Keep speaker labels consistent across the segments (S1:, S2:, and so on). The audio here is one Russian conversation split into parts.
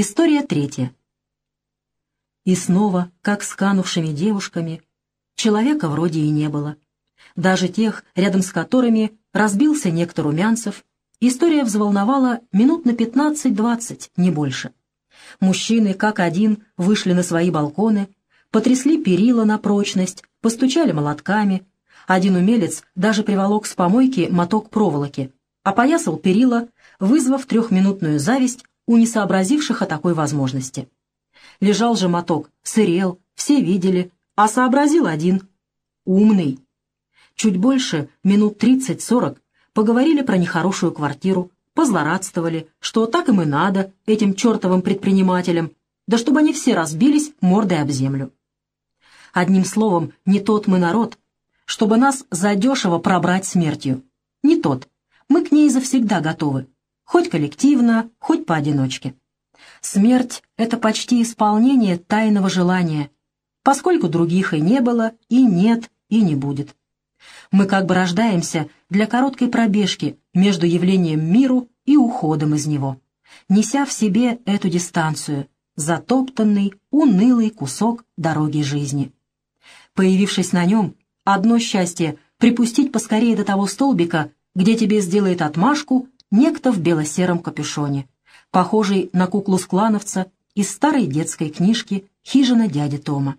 S1: История третья. И снова, как с канувшими девушками, человека вроде и не было. Даже тех, рядом с которыми разбился некто Румянцев, история взволновала минут на 15-20, не больше. Мужчины, как один, вышли на свои балконы, потрясли перила на прочность, постучали молотками. Один умелец даже приволок с помойки моток проволоки, опоясал перила, вызвав трехминутную зависть у несообразивших о такой возможности. Лежал же моток, сырел, все видели, а сообразил один. Умный. Чуть больше, минут тридцать-сорок, поговорили про нехорошую квартиру, позлорадствовали, что так им и надо, этим чертовым предпринимателям, да чтобы они все разбились мордой об землю. Одним словом, не тот мы народ, чтобы нас задешево пробрать смертью. Не тот. Мы к ней завсегда готовы. Хоть коллективно, хоть поодиночке. Смерть — это почти исполнение тайного желания, поскольку других и не было, и нет, и не будет. Мы как бы рождаемся для короткой пробежки между явлением миру и уходом из него, неся в себе эту дистанцию, затоптанный, унылый кусок дороги жизни. Появившись на нем, одно счастье — припустить поскорее до того столбика, где тебе сделает отмашку некто в бело-сером капюшоне, похожий на куклу-склановца из старой детской книжки «Хижина дяди Тома».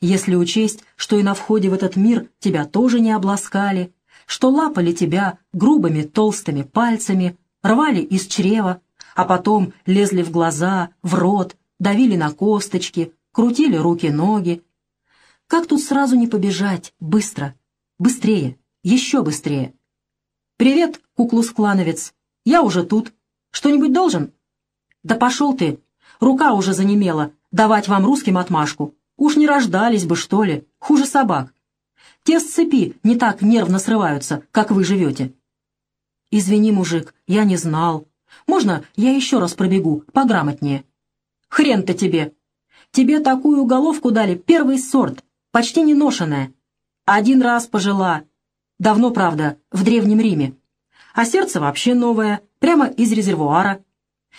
S1: Если учесть, что и на входе в этот мир тебя тоже не обласкали, что лапали тебя грубыми толстыми пальцами, рвали из чрева, а потом лезли в глаза, в рот, давили на косточки, крутили руки-ноги, как тут сразу не побежать? Быстро. Быстрее. Еще быстрее. «Привет, куклус-клановец. Я уже тут. Что-нибудь должен?» «Да пошел ты. Рука уже занемела. Давать вам русским отмашку. Уж не рождались бы, что ли. Хуже собак. Те с цепи не так нервно срываются, как вы живете». «Извини, мужик, я не знал. Можно я еще раз пробегу, пограмотнее?» «Хрен-то тебе! Тебе такую головку дали, первый сорт почти не ношенная. Один раз пожила. Давно, правда, в Древнем Риме. А сердце вообще новое, прямо из резервуара.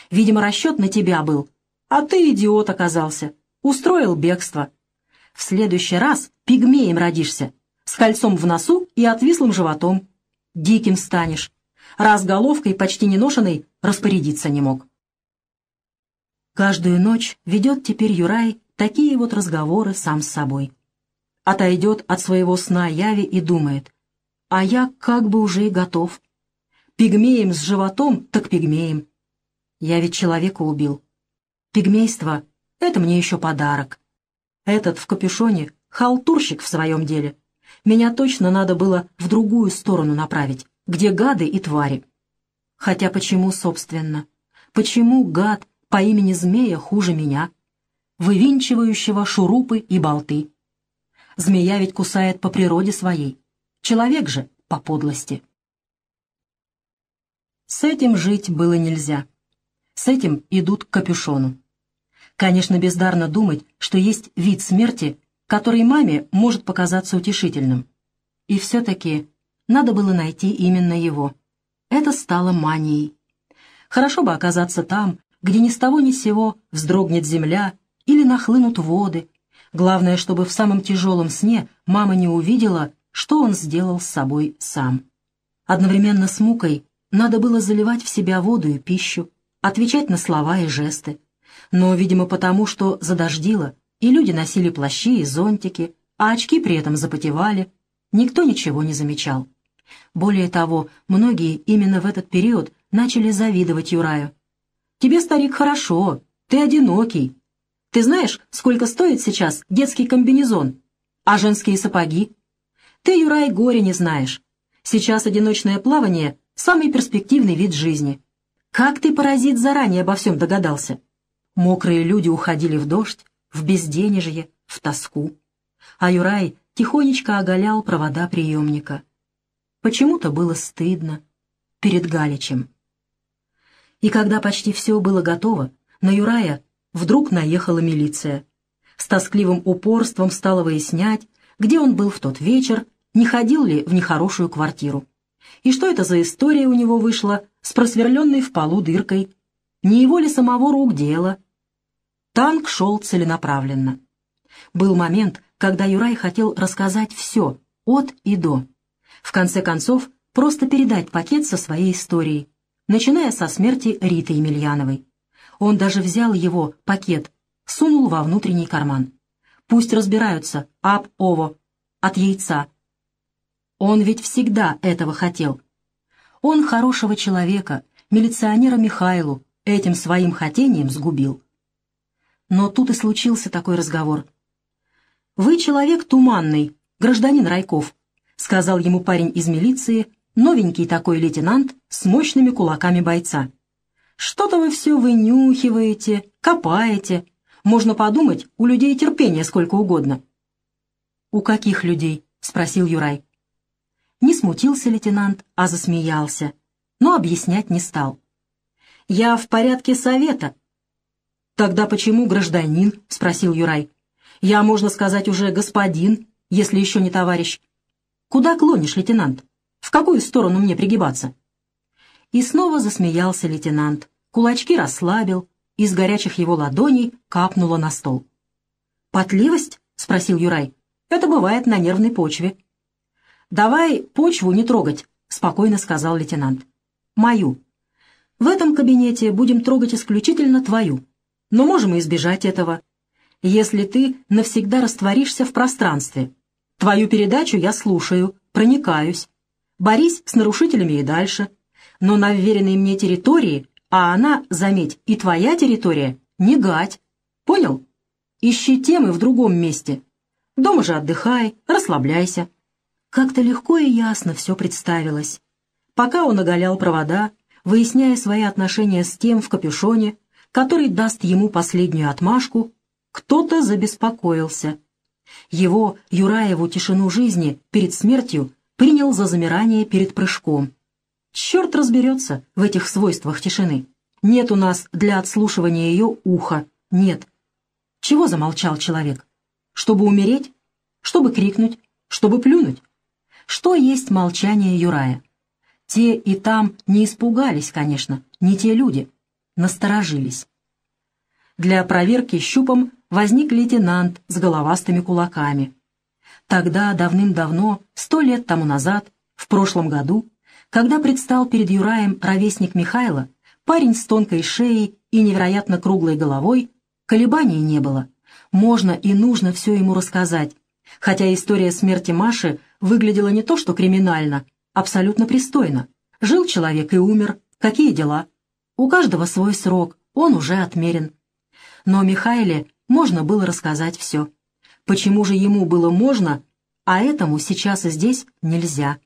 S1: Видимо, расчет на тебя был. А ты идиот оказался. Устроил бегство. В следующий раз пигмеем родишься, с кольцом в носу и отвислым животом. Диким станешь. Раз головкой, почти не ношенной, распорядиться не мог. Каждую ночь ведет теперь Юрай такие вот разговоры сам с собой отойдет от своего сна яви и думает, а я как бы уже и готов. Пигмеем с животом, так пигмеем. Я ведь человека убил. Пигмейство — это мне еще подарок. Этот в капюшоне — халтурщик в своем деле. Меня точно надо было в другую сторону направить, где гады и твари. Хотя почему, собственно? Почему гад по имени Змея хуже меня, вывинчивающего шурупы и болты? Змея ведь кусает по природе своей. Человек же по подлости. С этим жить было нельзя. С этим идут к капюшону. Конечно, бездарно думать, что есть вид смерти, который маме может показаться утешительным. И все-таки надо было найти именно его. Это стало манией. Хорошо бы оказаться там, где ни с того ни с сего вздрогнет земля или нахлынут воды, Главное, чтобы в самом тяжелом сне мама не увидела, что он сделал с собой сам. Одновременно с мукой надо было заливать в себя воду и пищу, отвечать на слова и жесты. Но, видимо, потому что задождило, и люди носили плащи и зонтики, а очки при этом запотевали, никто ничего не замечал. Более того, многие именно в этот период начали завидовать Юраю. «Тебе, старик, хорошо, ты одинокий, ты знаешь, сколько стоит сейчас детский комбинезон? А женские сапоги? Ты, Юрай, горе не знаешь. Сейчас одиночное плавание — самый перспективный вид жизни. Как ты, паразит, заранее обо всем догадался? Мокрые люди уходили в дождь, в безденежье, в тоску. А Юрай тихонечко оголял провода приемника. Почему-то было стыдно перед Галичем. И когда почти все было готово, на Юрая вдруг наехала милиция. С тоскливым упорством стала выяснять, где он был в тот вечер, не ходил ли в нехорошую квартиру. И что это за история у него вышла с просверленной в полу дыркой? Не его ли самого рук дело? Танк шел целенаправленно. Был момент, когда Юрай хотел рассказать все, от и до. В конце концов, просто передать пакет со своей историей, начиная со смерти Риты Емельяновой. Он даже взял его, пакет, сунул во внутренний карман. Пусть разбираются, об ово, от яйца. Он ведь всегда этого хотел. Он хорошего человека, милиционера Михайлу, этим своим хотением сгубил. Но тут и случился такой разговор. «Вы человек туманный, гражданин Райков», — сказал ему парень из милиции, новенький такой лейтенант с мощными кулаками бойца. «Что-то вы все вынюхиваете, копаете. Можно подумать, у людей терпения сколько угодно». «У каких людей?» — спросил Юрай. Не смутился лейтенант, а засмеялся, но объяснять не стал. «Я в порядке совета». «Тогда почему гражданин?» — спросил Юрай. «Я, можно сказать, уже господин, если еще не товарищ». «Куда клонишь, лейтенант? В какую сторону мне пригибаться?» И снова засмеялся лейтенант, кулачки расслабил, из горячих его ладоней капнуло на стол. «Потливость?» — спросил Юрай. «Это бывает на нервной почве». «Давай почву не трогать», — спокойно сказал лейтенант. «Мою. В этом кабинете будем трогать исключительно твою. Но можем избежать этого. Если ты навсегда растворишься в пространстве. Твою передачу я слушаю, проникаюсь. Борись с нарушителями и дальше. Но на вверенной мне территории, а она, заметь, и твоя территория, не гать. Понял? Ищи темы в другом месте. Дома же отдыхай, расслабляйся. Как-то легко и ясно все представилось. Пока он оголял провода, выясняя свои отношения с тем в капюшоне, который даст ему последнюю отмашку, кто-то забеспокоился. Его, Юраеву, тишину жизни перед смертью принял за замирание перед прыжком. Черт разберется в этих свойствах тишины. Нет у нас для отслушивания ее уха. Нет. Чего замолчал человек? Чтобы умереть? Чтобы крикнуть? Чтобы плюнуть? Что есть молчание Юрая? Те и там не испугались, конечно, не те люди, насторожились. Для проверки щупом возник лейтенант с головастыми кулаками. Тогда, давным-давно, сто лет тому назад, в прошлом году, когда предстал перед Юраем ровесник Михайла, парень с тонкой шеей и невероятно круглой головой, колебаний не было. Можно и нужно все ему рассказать, хотя история смерти Маши выглядела не то что криминально, абсолютно пристойно. Жил человек и умер. Какие дела? У каждого свой срок, он уже отмерен. Но Михаиле можно было рассказать все. Почему же ему было можно, а этому сейчас и здесь нельзя?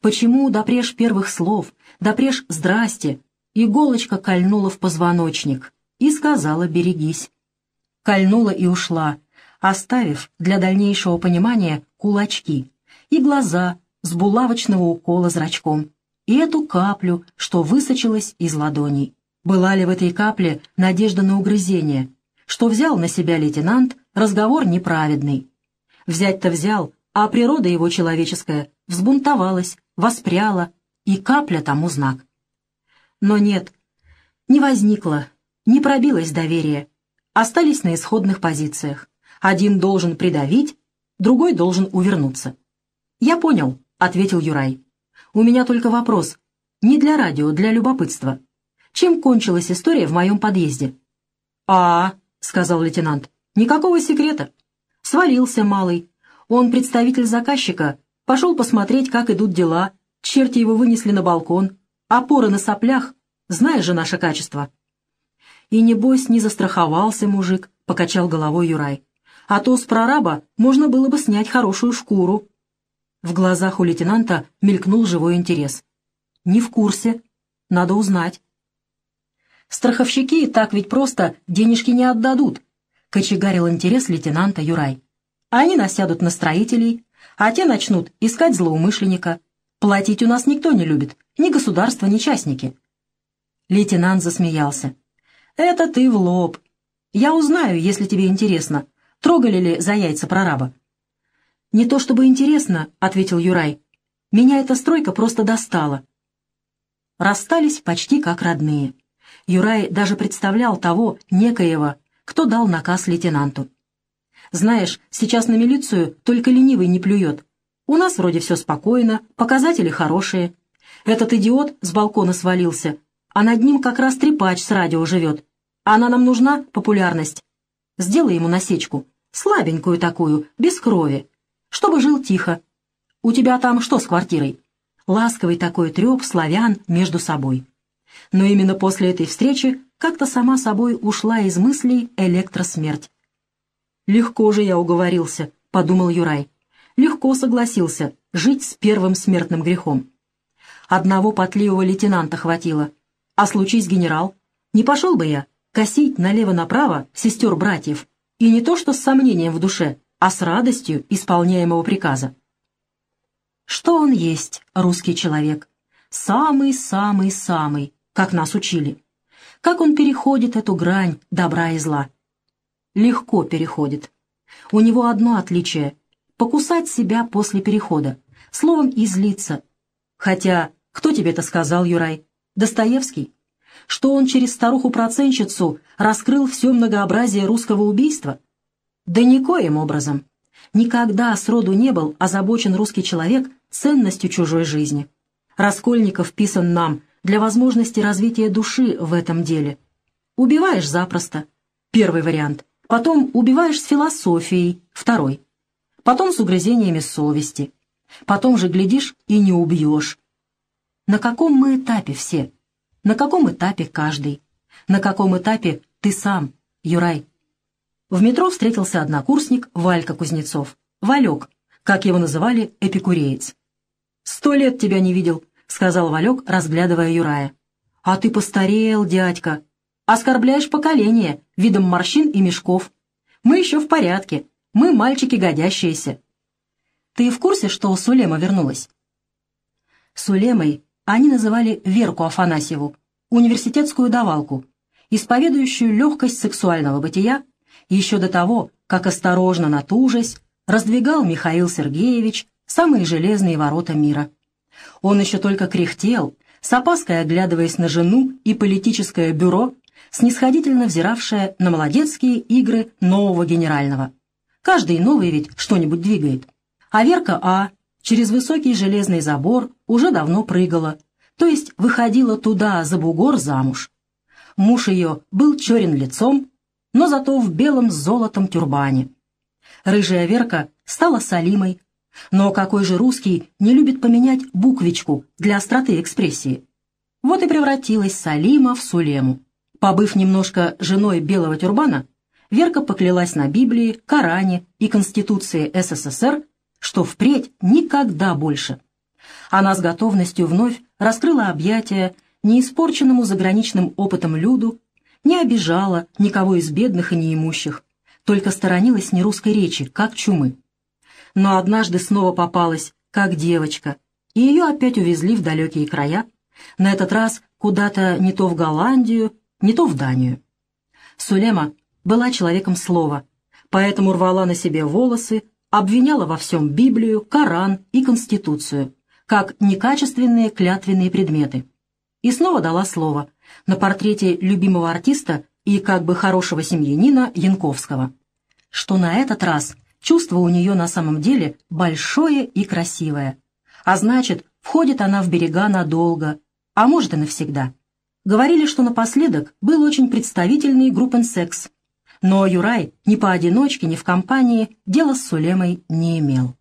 S1: Почему допреж первых слов, допреж «здрасте» иголочка кольнула в позвоночник и сказала «берегись». Кольнула и ушла, оставив для дальнейшего понимания кулачки и глаза с булавочного укола зрачком и эту каплю, что высочилась из ладоней. Была ли в этой капле надежда на угрызение, что взял на себя лейтенант разговор неправедный? Взять-то взял, а природа его человеческая взбунтовалась, воспряла, и капля тому знак. Но нет, не возникло, не пробилось доверие, остались на исходных позициях. Один должен придавить, другой должен увернуться. «Я понял», — ответил Юрай. У меня только вопрос. Не для радио, для любопытства. Чем кончилась история в моем подъезде?» «А, — сказал лейтенант, — никакого секрета. Свалился малый. Он представитель заказчика. Пошел посмотреть, как идут дела. Черти его вынесли на балкон. Опоры на соплях. Знаешь же наше качество». «И небось не застраховался мужик», — покачал головой Юрай. «А то с прораба можно было бы снять хорошую шкуру». В глазах у лейтенанта мелькнул живой интерес. «Не в курсе. Надо узнать». «Страховщики так ведь просто денежки не отдадут», — кочегарил интерес лейтенанта Юрай. «Они насядут на строителей, а те начнут искать злоумышленника. Платить у нас никто не любит, ни государство, ни частники». Лейтенант засмеялся. «Это ты в лоб. Я узнаю, если тебе интересно, трогали ли за яйца прораба. «Не то чтобы интересно», — ответил Юрай. «Меня эта стройка просто достала». Расстались почти как родные. Юрай даже представлял того, некоего, кто дал наказ лейтенанту. «Знаешь, сейчас на милицию только ленивый не плюет. У нас вроде все спокойно, показатели хорошие. Этот идиот с балкона свалился, а над ним как раз трепач с радио живет. Она нам нужна, популярность. Сделай ему насечку, слабенькую такую, без крови, чтобы жил тихо. У тебя там что с квартирой?» Ласковый такой треп славян между собой. Но именно после этой встречи как-то сама собой ушла из мыслей электросмерть. «Легко же я уговорился», — подумал Юрай. «Легко согласился жить с первым смертным грехом. Одного потливого лейтенанта хватило. А случись генерал, не пошел бы я косить налево-направо сестер-братьев, и не то что с сомнением в душе, а с радостью исполняемого приказа. Что он есть, русский человек? Самый-самый-самый, как нас учили. Как он переходит эту грань добра и зла? Легко переходит. У него одно отличие — покусать себя после перехода, словом, излиться. Хотя, кто тебе это сказал, Юрай? Достоевский? Что он через старуху-проценщицу раскрыл все многообразие русского убийства? Да никоим образом. Никогда сроду не был озабочен русский человек ценностью чужой жизни. Раскольников писан нам для возможности развития души в этом деле. Убиваешь запросто. Первый вариант. Потом убиваешь с философией. Второй. Потом с угрызениями совести. Потом же глядишь и не убьешь. На каком мы этапе все? На каком этапе каждый? На каком этапе ты сам, Юрай? В метро встретился однокурсник Валька Кузнецов. Валек, как его называли, эпикуреец. «Сто лет тебя не видел», — сказал Валек, разглядывая Юрая. «А ты постарел, дядька. Оскорбляешь поколение видом морщин и мешков. Мы еще в порядке. Мы мальчики годящиеся». «Ты в курсе, что Сулема вернулась?» Сулемой они называли Верку Афанасьеву, университетскую давалку, исповедующую легкость сексуального бытия еще до того, как осторожно натужась, раздвигал Михаил Сергеевич самые железные ворота мира. Он еще только кряхтел, с опаской оглядываясь на жену и политическое бюро, снисходительно взиравшее на молодецкие игры нового генерального. Каждый новый ведь что-нибудь двигает. А Верка А. через высокий железный забор уже давно прыгала, то есть выходила туда, за бугор, замуж. Муж ее был черен лицом, но зато в белом с золотом тюрбане. Рыжая Верка стала Салимой, но какой же русский не любит поменять буквичку для остроты экспрессии? Вот и превратилась Салима в Сулему. Побыв немножко женой белого тюрбана, Верка поклялась на Библии, Коране и Конституции СССР, что впредь никогда больше. Она с готовностью вновь раскрыла объятия неиспорченному заграничным опытом люду, не обижала никого из бедных и неимущих, только сторонилась нерусской речи, как чумы но однажды снова попалась, как девочка, и ее опять увезли в далекие края, на этот раз куда-то не то в Голландию, не то в Данию. Сулема была человеком слова, поэтому рвала на себе волосы, обвиняла во всем Библию, Коран и Конституцию, как некачественные клятвенные предметы. И снова дала слово на портрете любимого артиста и как бы хорошего семьянина Янковского, что на этот раз Чувство у нее на самом деле большое и красивое. А значит, входит она в берега надолго, а может и навсегда. Говорили, что напоследок был очень представительный группенсекс. Но Юрай ни поодиночке, ни в компании дела с Сулемой не имел.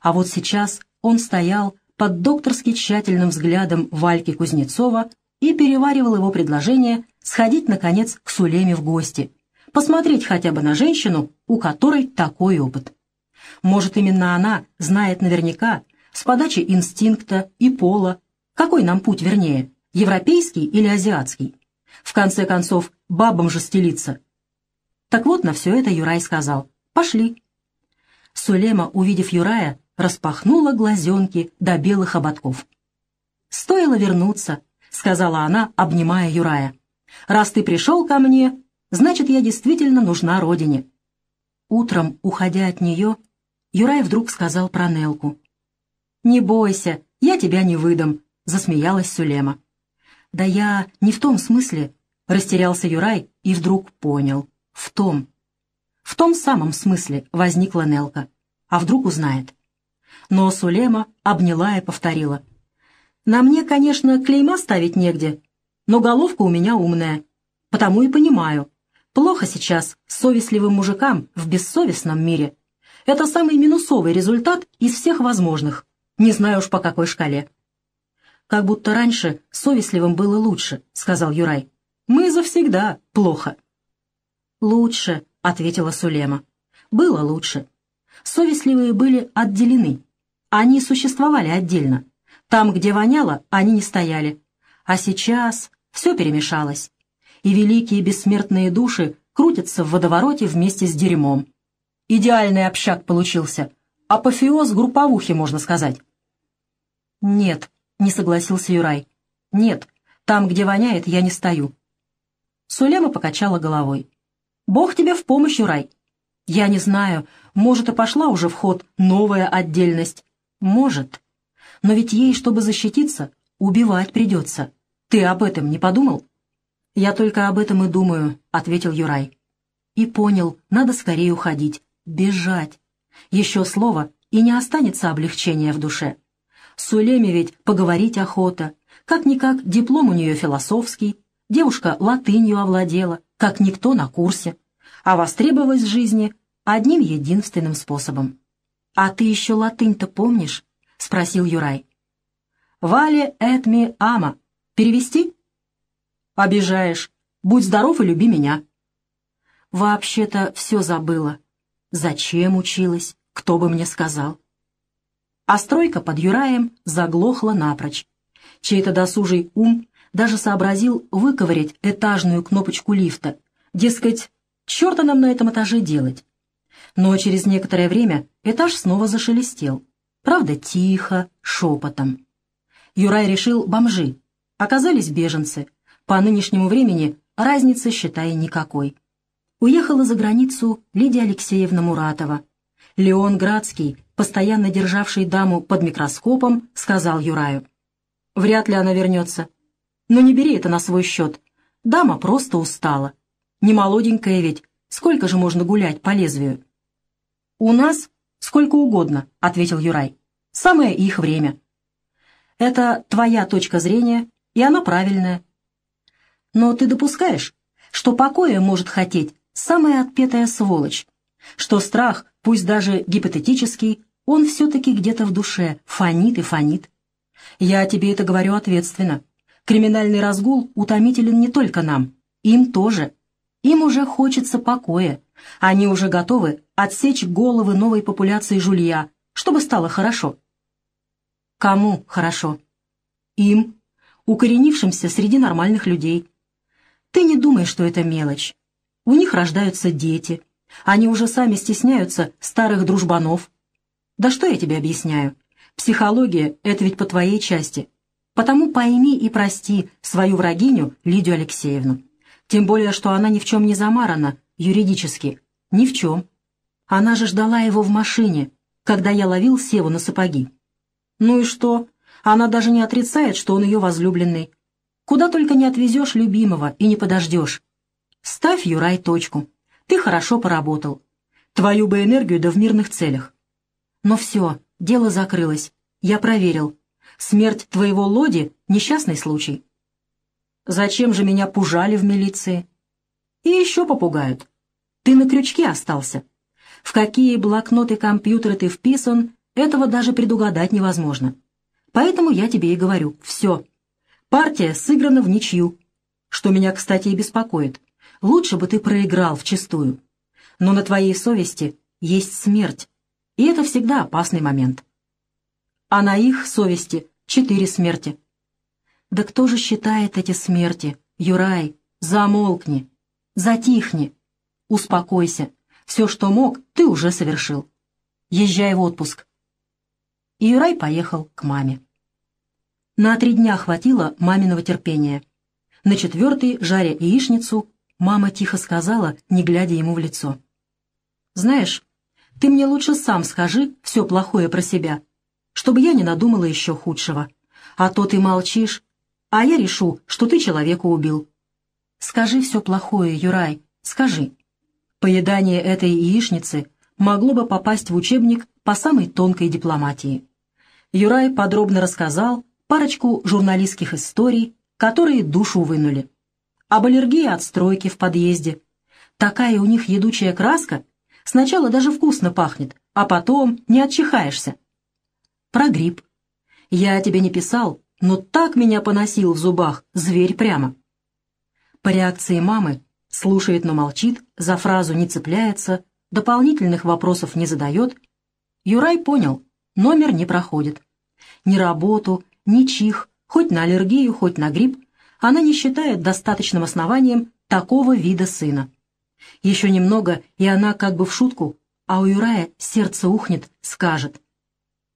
S1: А вот сейчас он стоял под докторски тщательным взглядом Вальки Кузнецова и переваривал его предложение сходить, наконец, к Сулеме в гости, посмотреть хотя бы на женщину, у которой такой опыт. Может, именно она знает наверняка, с подачи инстинкта и пола, какой нам путь вернее, европейский или азиатский. В конце концов, бабам же стелиться. Так вот, на все это Юрай сказал «Пошли». Сулема, увидев Юрая, распахнула глазенки до белых ободков. «Стоило вернуться», — сказала она, обнимая Юрая. «Раз ты пришел ко мне, Значит, я действительно нужна родине. Утром, уходя от нее, Юрай вдруг сказал про Нелку. «Не бойся, я тебя не выдам», — засмеялась Сулема. «Да я не в том смысле», — растерялся Юрай и вдруг понял. «В том». В том самом смысле возникла Нелка. А вдруг узнает? Но Сулема обняла и повторила. «На мне, конечно, клейма ставить негде, но головка у меня умная, потому и понимаю. Плохо сейчас совестливым мужикам в бессовестном мире. Это самый минусовый результат из всех возможных. Не знаю уж по какой шкале». «Как будто раньше совестливым было лучше», — сказал Юрай. «Мы завсегда плохо». «Лучше», — ответила Сулема. «Было лучше. Совестливые были отделены. Они существовали отдельно. Там, где воняло, они не стояли. А сейчас все перемешалось. И великие бессмертные души крутятся в водовороте вместе с дерьмом. Идеальный общак получился. Апофеоз групповухи, можно сказать. «Нет», — не согласился Юрай. «Нет, там, где воняет, я не стою». Сулема покачала головой. «Бог тебе в помощь, Юрай. Я не знаю, может, и пошла уже в ход новая отдельность. Может. Но ведь ей, чтобы защититься, убивать придется. Ты об этом не подумал?» «Я только об этом и думаю», — ответил Юрай. И понял, надо скорее уходить, бежать. Еще слово, и не останется облегчения в душе. С Улеми ведь поговорить охота. Как-никак диплом у нее философский, девушка латынью овладела, как никто на курсе, а востребовалась в жизни одним единственным способом. «А ты еще латынь-то помнишь?» — спросил Юрай. «Вале этми ама. Перевести?» «Обижаешь. Будь здоров и люби меня». «Вообще-то все забыла. Зачем училась? Кто бы мне сказал?» А стройка под Юраем заглохла напрочь. Чей-то досужий ум даже сообразил выковырять этажную кнопочку лифта. Дескать, черта нам на этом этаже делать. Но через некоторое время этаж снова зашелестел. Правда, тихо, шепотом. Юрай решил бомжи. Оказались беженцы. По нынешнему времени разницы, считай, никакой. Уехала за границу Лидия Алексеевна Муратова. Леон Градский, постоянно державший даму под микроскопом, сказал Юраю. «Вряд ли она вернется. Но не бери это на свой счет. Дама просто устала. Не молоденькая ведь. Сколько же можно гулять по лезвию?» «У нас сколько угодно», — ответил Юрай. «Самое их время». «Это твоя точка зрения, и она правильная». «Но ты допускаешь, что покоя может хотеть самая отпетая сволочь, что страх, пусть даже гипотетический, он все-таки где-то в душе фонит и фонит. Я тебе это говорю ответственно. Криминальный разгул утомителен не только нам, им тоже. Им уже хочется покоя. Они уже готовы отсечь головы новой популяции жулья, чтобы стало хорошо. Кому хорошо? Им, укоренившимся среди нормальных людей. Ты не думай, что это мелочь. У них рождаются дети. Они уже сами стесняются старых дружбанов. Да что я тебе объясняю? Психология — это ведь по твоей части. Потому пойми и прости свою врагиню Лидию Алексеевну. Тем более, что она ни в чем не замарана, юридически. Ни в чем. Она же ждала его в машине, когда я ловил Севу на сапоги. Ну и что? Она даже не отрицает, что он ее возлюбленный. Куда только не отвезешь любимого и не подождешь. Ставь, Юрай, точку. Ты хорошо поработал. Твою бы энергию да в мирных целях. Но все, дело закрылось. Я проверил. Смерть твоего Лоди — несчастный случай. Зачем же меня пужали в милиции? И еще попугают. Ты на крючке остался. В какие блокноты компьютеры ты вписан, этого даже предугадать невозможно. Поэтому я тебе и говорю, все. Партия сыграна в ничью, что меня, кстати, и беспокоит. Лучше бы ты проиграл вчистую. Но на твоей совести есть смерть, и это всегда опасный момент. А на их совести четыре смерти. Да кто же считает эти смерти? Юрай, замолкни, затихни. Успокойся. Все, что мог, ты уже совершил. Езжай в отпуск. И Юрай поехал к маме. На три дня хватило маминого терпения. На четвертый, жаря яичницу, мама тихо сказала, не глядя ему в лицо. «Знаешь, ты мне лучше сам скажи все плохое про себя, чтобы я не надумала еще худшего. А то ты молчишь, а я решу, что ты человека убил. Скажи все плохое, Юрай, скажи. Поедание этой яичницы могло бы попасть в учебник по самой тонкой дипломатии. Юрай подробно рассказал парочку журналистских историй, которые душу вынули. Об аллергии от стройки в подъезде. Такая у них едучая краска, сначала даже вкусно пахнет, а потом не отчихаешься. Про грипп. Я тебе не писал, но так меня поносил в зубах, зверь прямо. По реакции мамы слушает, но молчит, за фразу не цепляется, дополнительных вопросов не задает. Юрай понял, номер не проходит. Ни работу, ни чих, хоть на аллергию, хоть на грипп, она не считает достаточным основанием такого вида сына. Еще немного, и она как бы в шутку, а у Юрая сердце ухнет, скажет.